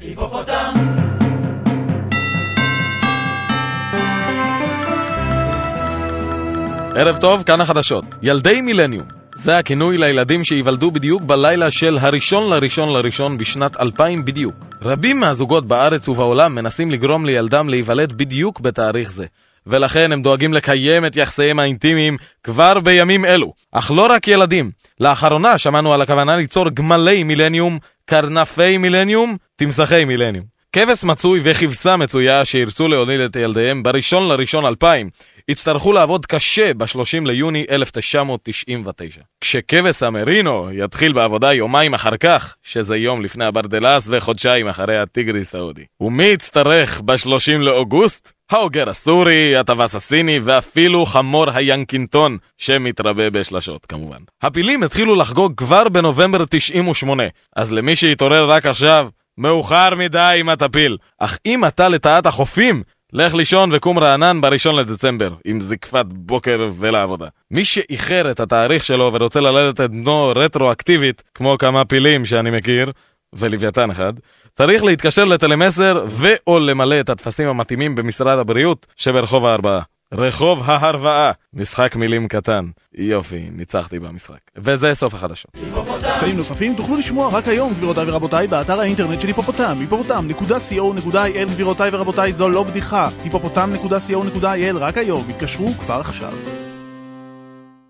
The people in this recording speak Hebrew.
היפופוטם! ערב טוב, כאן החדשות. ילדי מילניום. זה הכינוי לילדים שייוולדו בדיוק בלילה של הראשון לראשון לראשון בשנת 2000 בדיוק. רבים מהזוגות בארץ ובעולם מנסים לגרום לילדם להיוולד בדיוק בתאריך זה. ולכן הם דואגים לקיים את יחסיהם האינטימיים כבר בימים אלו. אך לא רק ילדים. לאחרונה שמענו על הכוונה ליצור גמלי מילניום, קרנפי מילניום, תמסכי מילניום. כבש מצוי וכבשה מצויה שירצו להוליד את ילדיהם בראשון לראשון 2000 יצטרכו לעבוד קשה ב-30 ליוני 1999. כשכבש המרינו יתחיל בעבודה יומיים אחר כך, שזה יום לפני הברדלס וחודשיים אחרי הטיגריס ההודי. ומי יצטרך ב-30 לאוגוסט? האוגר הסורי, הטווס הסיני ואפילו חמור היאנקינטון שמתרבה בשלשות כמובן. הפילים התחילו לחגוג כבר בנובמבר 98, אז למי שהתעורר רק עכשיו, מאוחר מדי עם הטפיל. אך אם אתה לטעת החופים, לך לישון וקום רענן בראשון לדצמבר, עם זקפת בוקר ולעבודה. מי שאיחר את התאריך שלו ורוצה ללדת את בנו רטרואקטיבית, כמו כמה פילים שאני מכיר, ולוויתן אחד, צריך להתקשר לטלמסר ו/או למלא את הטפסים המתאימים במשרד הבריאות שברחוב הארבעה. רחוב ההרוואה, משחק מילים קטן. יופי, ניצחתי במשחק. וזה סוף החדשות. תאים נוספים תוכלו לשמוע רק היום, גבירותיי ורבותיי, באתר האינטרנט של היפופוטם, היפופוטם.co.il, גבירותיי ורבותיי, זו לא בדיחה. היפופוטם.co.il, רק היום, התקשרו כבר עכשיו.